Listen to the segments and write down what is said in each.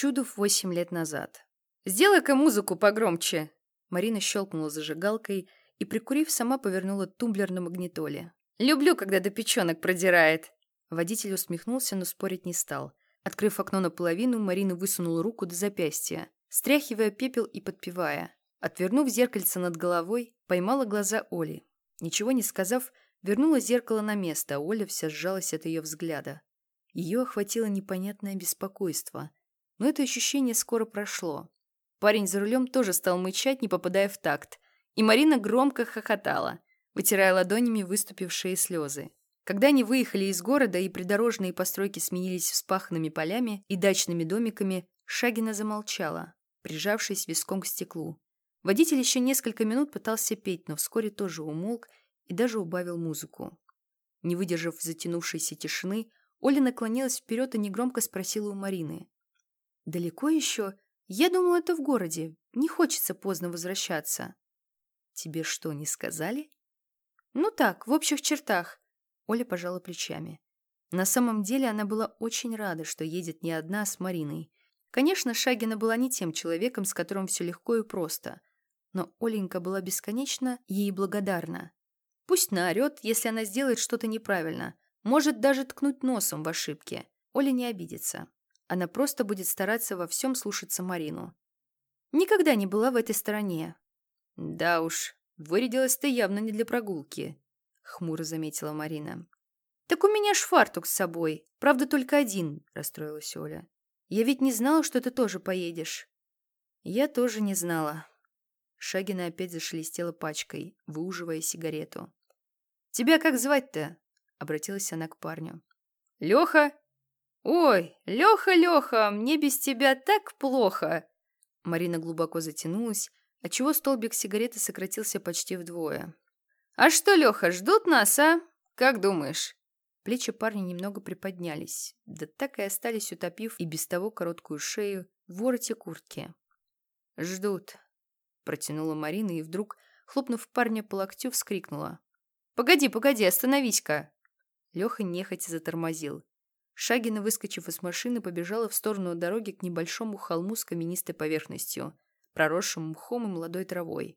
Чудов восемь лет назад. «Сделай-ка музыку погромче!» Марина щелкнула зажигалкой и, прикурив, сама повернула тумблер на магнитоле. «Люблю, когда до печенок продирает!» Водитель усмехнулся, но спорить не стал. Открыв окно наполовину, Марина высунула руку до запястья, стряхивая пепел и подпевая. Отвернув зеркальце над головой, поймала глаза Оли. Ничего не сказав, вернула зеркало на место, а Оля вся сжалась от ее взгляда. Ее охватило непонятное беспокойство. Но это ощущение скоро прошло. Парень за рулем тоже стал мычать, не попадая в такт. И Марина громко хохотала, вытирая ладонями выступившие слезы. Когда они выехали из города и придорожные постройки сменились вспаханными полями и дачными домиками, Шагина замолчала, прижавшись виском к стеклу. Водитель еще несколько минут пытался петь, но вскоре тоже умолк и даже убавил музыку. Не выдержав затянувшейся тишины, Оля наклонилась вперед и негромко спросила у Марины. «Далеко еще? Я думала, это в городе. Не хочется поздно возвращаться». «Тебе что, не сказали?» «Ну так, в общих чертах». Оля пожала плечами. На самом деле она была очень рада, что едет не одна, с Мариной. Конечно, Шагина была не тем человеком, с которым все легко и просто. Но Оленька была бесконечно ей благодарна. Пусть наорет, если она сделает что-то неправильно. Может даже ткнуть носом в ошибке. Оля не обидится. Она просто будет стараться во всем слушаться Марину. Никогда не была в этой стороне. Да уж, вырядилась ты явно не для прогулки, хмуро заметила Марина. Так у меня ж фартук с собой. Правда, только один, расстроилась Оля. Я ведь не знала, что ты тоже поедешь. Я тоже не знала. Шагина опять зашелестела пачкой, выуживая сигарету. «Тебя как звать-то?» — обратилась она к парню. «Леха?» «Ой, Леха, Леха, мне без тебя так плохо!» Марина глубоко затянулась, отчего столбик сигареты сократился почти вдвое. «А что, Леха, ждут нас, а? Как думаешь?» Плечи парня немного приподнялись, да так и остались, утопив и без того короткую шею в вороте куртки. «Ждут», — протянула Марина и вдруг, хлопнув парня по локтю, вскрикнула. «Погоди, погоди, остановись-ка!» Леха нехотя затормозил. Шагина, выскочив из машины, побежала в сторону дороги к небольшому холму с каменистой поверхностью, проросшим мхом и молодой травой.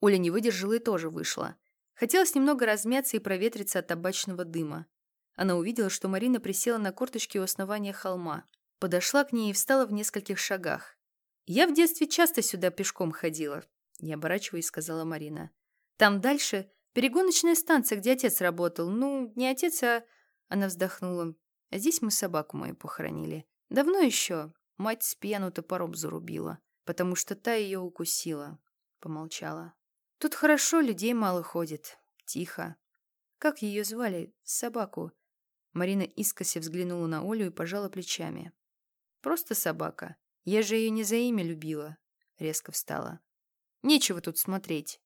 Оля не выдержала и тоже вышла. Хотелось немного размяться и проветриться от табачного дыма. Она увидела, что Марина присела на корточки у основания холма. Подошла к ней и встала в нескольких шагах. «Я в детстве часто сюда пешком ходила», — не оборачиваясь, сказала Марина. «Там дальше Перегоночная станция, где отец работал. Ну, не отец, а... Она вздохнула. А здесь мы собаку мою похоронили. Давно еще. Мать с пьяну топором зарубила, потому что та ее укусила. Помолчала. Тут хорошо, людей мало ходит. Тихо. Как ее звали? Собаку. Марина искоси взглянула на Олю и пожала плечами. Просто собака. Я же ее не за имя любила. Резко встала. Нечего тут смотреть.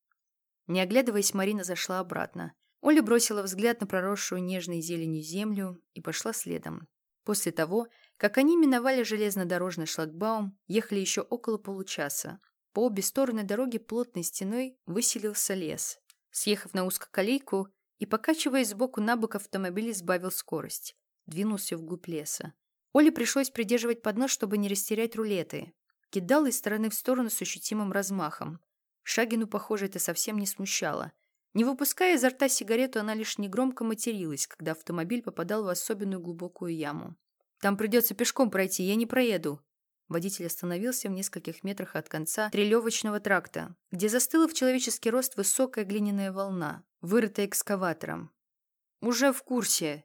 Не оглядываясь, Марина зашла обратно. Оля бросила взгляд на проросшую нежной зеленью землю и пошла следом. После того, как они миновали железнодорожный шлагбаум, ехали еще около получаса. По обе стороны дороги плотной стеной выселился лес. Съехав на узкоколейку и покачиваясь сбоку на бок, автомобиль сбавил скорость. Двинулся вглубь леса. Оле пришлось придерживать поднос, чтобы не растерять рулеты. Кидал из стороны в сторону с ощутимым размахом. Шагину, похоже, это совсем не смущало. Не выпуская изо рта сигарету, она лишь негромко материлась, когда автомобиль попадал в особенную глубокую яму. «Там придется пешком пройти, я не проеду». Водитель остановился в нескольких метрах от конца трелевочного тракта, где застыла в человеческий рост высокая глиняная волна, вырытая экскаватором. «Уже в курсе».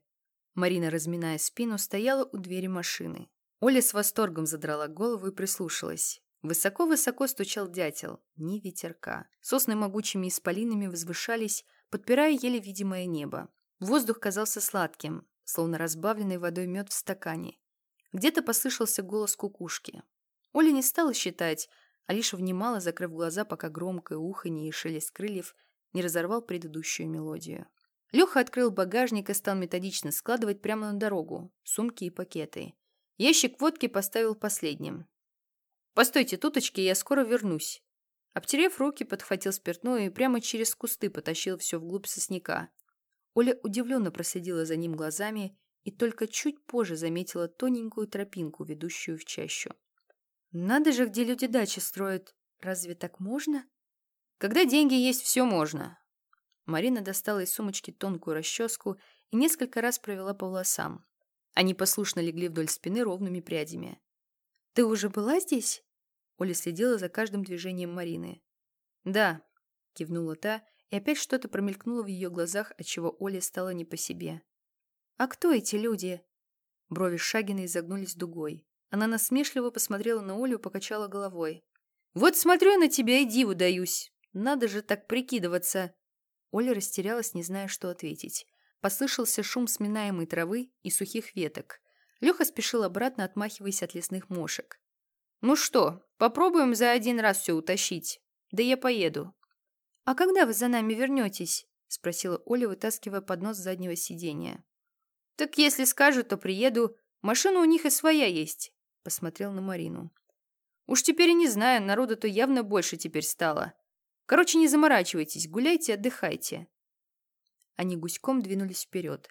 Марина, разминая спину, стояла у двери машины. Оля с восторгом задрала голову и прислушалась. Высоко-высоко стучал дятел, ни ветерка. Сосны могучими исполинами возвышались, подпирая еле видимое небо. Воздух казался сладким, словно разбавленный водой мед в стакане. Где-то послышался голос кукушки. Оля не стала считать, а лишь внимала, закрыв глаза, пока громкое уханье и шелест крыльев не разорвал предыдущую мелодию. Леха открыл багажник и стал методично складывать прямо на дорогу сумки и пакеты. Ящик водки поставил последним. «Постойте, туточки, я скоро вернусь». Обтерев руки, подхватил спиртное и прямо через кусты потащил все вглубь сосняка. Оля удивленно проследила за ним глазами и только чуть позже заметила тоненькую тропинку, ведущую в чащу. Надо же, где люди дачи строят. Разве так можно? Когда деньги есть, все можно. Марина достала из сумочки тонкую расческу и несколько раз провела по волосам. Они послушно легли вдоль спины ровными прядями. «Ты уже была здесь?» Оля следила за каждым движением Марины. «Да», — кивнула та, и опять что-то промелькнуло в ее глазах, отчего Оле стало не по себе. «А кто эти люди?» Брови Шагиной изогнулись дугой. Она насмешливо посмотрела на Олю покачала головой. «Вот смотрю я на тебя и диву даюсь. Надо же так прикидываться!» Оля растерялась, не зная, что ответить. Послышался шум сминаемой травы и сухих веток. Леха спешил обратно, отмахиваясь от лесных мошек. «Ну что, попробуем за один раз все утащить? Да я поеду». «А когда вы за нами вернетесь?» — спросила Оля, вытаскивая поднос с заднего сиденья. «Так если скажут, то приеду. Машина у них и своя есть», — посмотрел на Марину. «Уж теперь и не знаю, народу-то явно больше теперь стало. Короче, не заморачивайтесь, гуляйте, отдыхайте». Они гуськом двинулись вперед.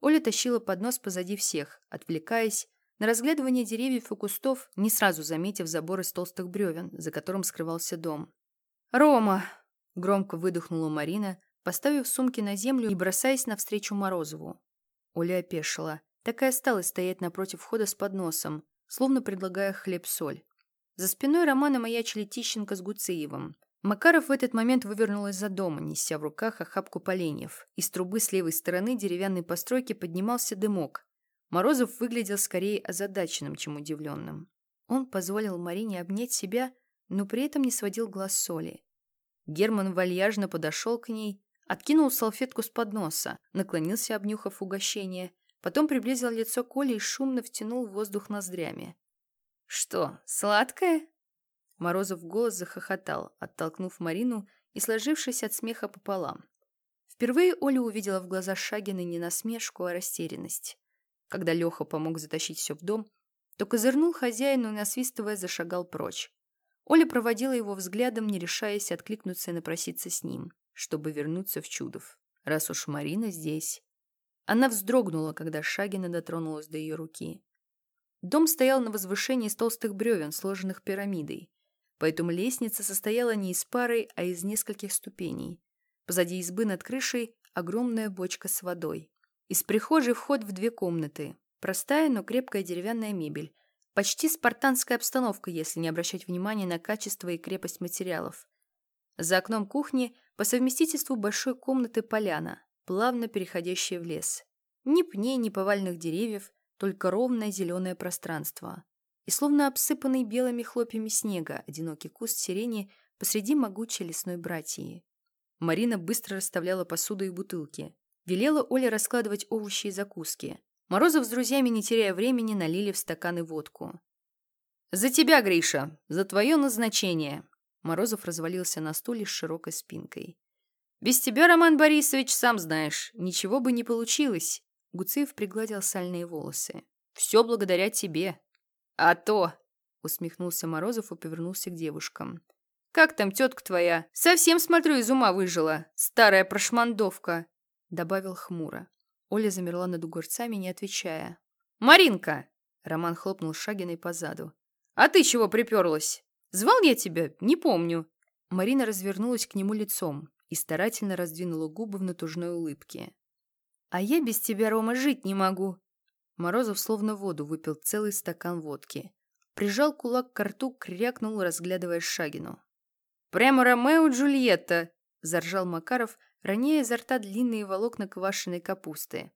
Оля тащила поднос позади всех, отвлекаясь на разглядывание деревьев и кустов, не сразу заметив забор из толстых бревен, за которым скрывался дом. «Рома!» — громко выдохнула Марина, поставив сумки на землю и бросаясь навстречу Морозову. Оля опешила. Так и осталась стоять напротив входа с подносом, словно предлагая хлеб-соль. За спиной Романа маячили Тищенко с Гуцеевым. Макаров в этот момент вывернул из-за дома, неся в руках охапку поленьев. Из трубы с левой стороны деревянной постройки поднимался дымок. Морозов выглядел скорее озадаченным, чем удивленным. Он позволил Марине обнять себя, но при этом не сводил глаз соли. Герман вальяжно подошел к ней, откинул салфетку с подноса, наклонился, обнюхав угощение, потом приблизил лицо Коли и шумно втянул воздух ноздрями. «Что, сладкое?» Морозов голос захохотал, оттолкнув Марину и сложившись от смеха пополам. Впервые Оля увидела в глазах Шагиной не насмешку, а растерянность. Когда Леха помог затащить все в дом, то козырнул хозяину и, насвистывая, зашагал прочь. Оля проводила его взглядом, не решаясь откликнуться и напроситься с ним, чтобы вернуться в Чудов. Раз уж Марина здесь. Она вздрогнула, когда Шагина дотронулась до ее руки. Дом стоял на возвышении из толстых бревен, сложенных пирамидой. Поэтому лестница состояла не из пары, а из нескольких ступеней. Позади избы над крышей огромная бочка с водой. Из прихожей вход в две комнаты. Простая, но крепкая деревянная мебель. Почти спартанская обстановка, если не обращать внимания на качество и крепость материалов. За окном кухни по совместительству большой комнаты поляна, плавно переходящая в лес. Ни пней, ни повальных деревьев, только ровное зеленое пространство и словно обсыпанный белыми хлопьями снега одинокий куст сирени посреди могучей лесной братьи. Марина быстро расставляла посуду и бутылки. Велела Оле раскладывать овощи и закуски. Морозов с друзьями, не теряя времени, налили в стаканы водку. «За тебя, Гриша! За твое назначение!» Морозов развалился на стуле с широкой спинкой. «Без тебя, Роман Борисович, сам знаешь, ничего бы не получилось!» Гуцеев пригладил сальные волосы. «Все благодаря тебе!» «А то!» — усмехнулся Морозов и повернулся к девушкам. «Как там тетка твоя? Совсем, смотрю, из ума выжила. Старая прошмандовка!» — добавил хмуро. Оля замерла над угорцами, не отвечая. «Маринка!» — Роман хлопнул Шагиной по заду. «А ты чего приперлась? Звал я тебя? Не помню». Марина развернулась к нему лицом и старательно раздвинула губы в натужной улыбке. «А я без тебя, Рома, жить не могу. Морозов словно воду выпил целый стакан водки. Прижал кулак к рту, крякнул, разглядывая Шагину. «Прямо Ромео и Джульетта!» – заржал Макаров, роняя изо рта длинные волокна квашеной капусты.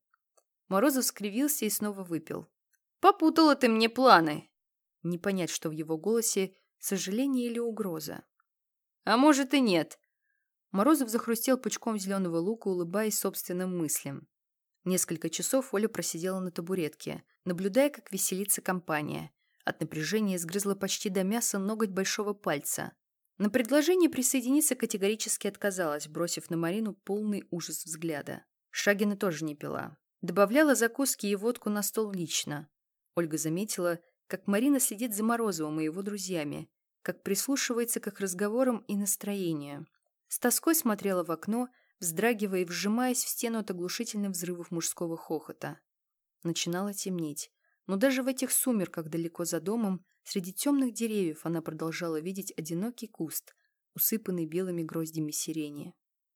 Морозов скривился и снова выпил. «Попутала ты мне планы!» Не понять, что в его голосе сожаление или угроза. «А может и нет!» Морозов захрустел пучком зеленого лука, улыбаясь собственным мыслям. Несколько часов Оля просидела на табуретке, наблюдая, как веселится компания. От напряжения сгрызла почти до мяса ноготь большого пальца. На предложение присоединиться категорически отказалась, бросив на Марину полный ужас взгляда. Шагина тоже не пила. Добавляла закуски и водку на стол лично. Ольга заметила, как Марина следит за Морозовым и его друзьями, как прислушивается к их разговорам и настроению. С тоской смотрела в окно, вздрагивая и вжимаясь в стену от оглушительных взрывов мужского хохота. Начинало темнеть. Но даже в этих сумерках далеко за домом, среди темных деревьев она продолжала видеть одинокий куст, усыпанный белыми гроздями сирени.